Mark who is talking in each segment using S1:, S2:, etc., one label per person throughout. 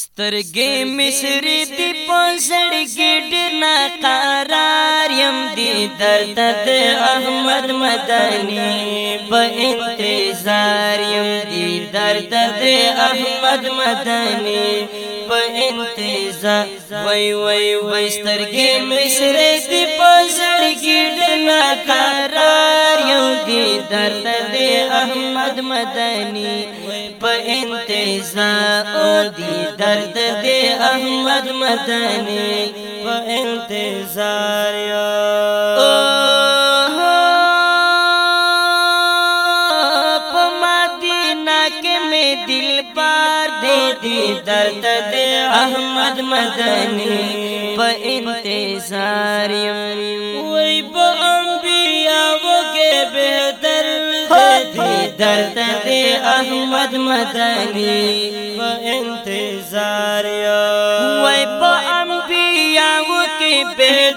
S1: سترګې مصری دی پسړګې ډېر نا قرار يم دی درد د احمد مدني په انتظار يم دی درد د احمد مدني په انتظار وای وای وای سترګې مصری دی پسړګې ډېر نا قرار يم دی درد د احمد احمد مدنی په انتظار او دی درد دی احمد مدنی په انتظار یو دی درد دے احمد مدنی پا انتظار یم درد دی احمد مدنی و انتظار یو وای په انبیاء کې به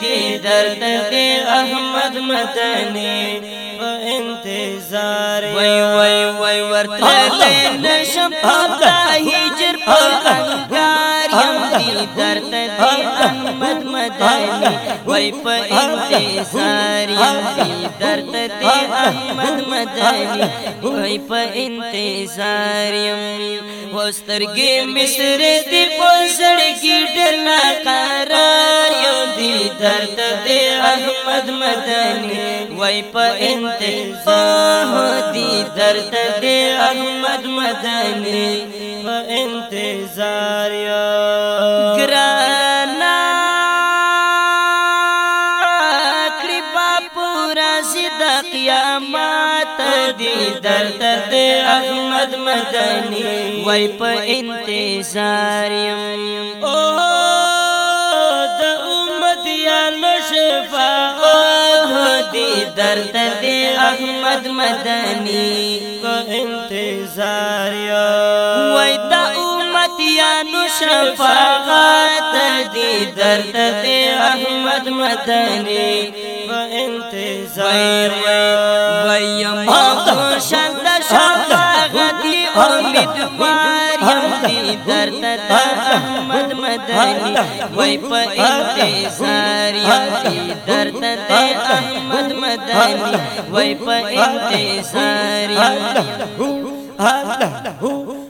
S1: دی درد دی احمد مدنی و انتظار وای وای وای ورته نشم پتا هجر په انګار يم دی درد دی دلی وای په انتظار یم درد ته احمد مدنی وای په انتظار یم وسترګې مصر دې پسړګې ډنا قرار یو دې درد ته احمد مدنی وای په انتظار دې درد ته احمد مدنی په انتظار یم یا ما تدی در تد احمد مدنی وای په انتظار یم او د امت یا مشفا دی در تد احمد مدنی په انتظار وای د امت یا شفاعت دی در تد احمد مدنی په انتظار ویم خوشن د شفاعتي امیدوار یم دی درد ته احمد مدني وای په انتظار یم دی درد ته احمد مدني وای په انتظار یم الله الله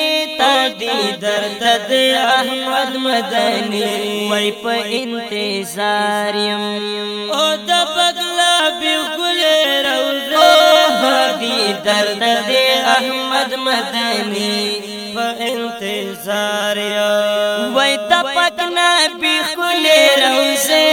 S1: دی درد د احمد مدنی وای په انتظار يم او د پګلا بګل روزه دی درد د احمد مدنی په انتظار يم وای د پګنا بګل روزه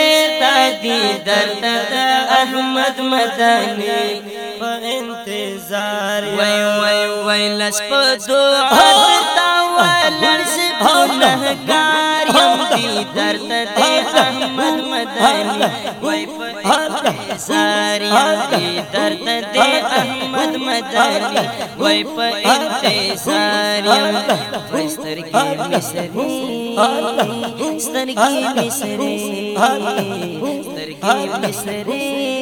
S1: تا دی درد د احمد مدنی په انتظار يم وای وای وای لس په دوه वालस भौलहकारी दर्द दे अहमद मदनी कोई पर सारी दर्द दे अहमद मदनी कोई पर सारी बिस्तर की मिसरी बिस्तर की मिसरी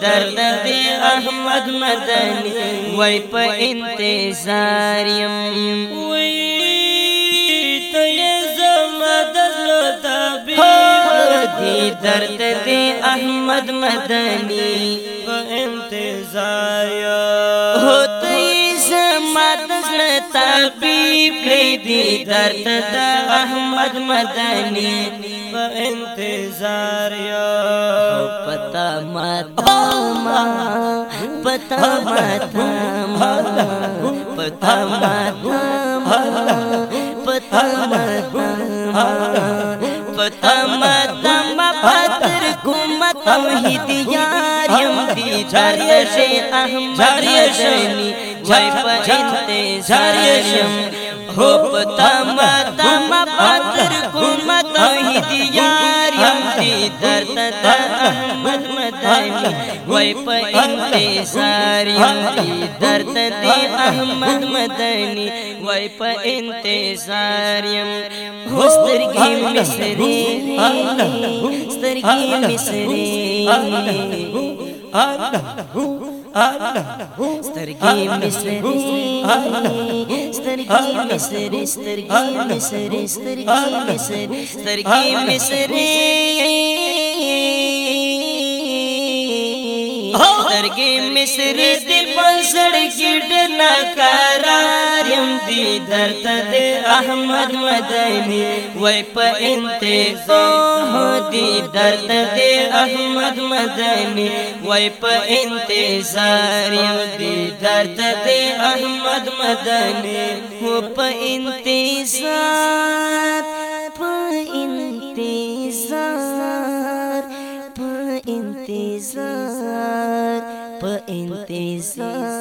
S1: درد دی احمد مدنی وای په انتظار يم وای ته زمدد لتابي دی درد دی احمد مدنی په انتظار طبيب دي درد د احمد مدني
S2: په انتظار يا
S1: پتا ماتا ما پتا ماتا ما پتا ماتا ما پتا ماتا ما तम तम पतर गुम तम हिदियार हम दी झरियश अहम झरियशनी जय परिंते झरियशम होप तम तम पतर गुम तम हिदियार दर्द मदनी वै पे सारी दर्द दे अहमद मदनी वै पे सारियम स्तरगी मिसरी स्तरगी मिसरी سترګي مصر سترګي مصر سترګي مصر سترګي مصر سترګي مصر سترګي مصر پسړ کې ډېر ناقرار يم دي درته د احمد مدني وای په انتظار دي درته د احمد مدني وای په انتظار يم دي درته د احمد مدني هو په انتظار په انتظار په انتظار entre mis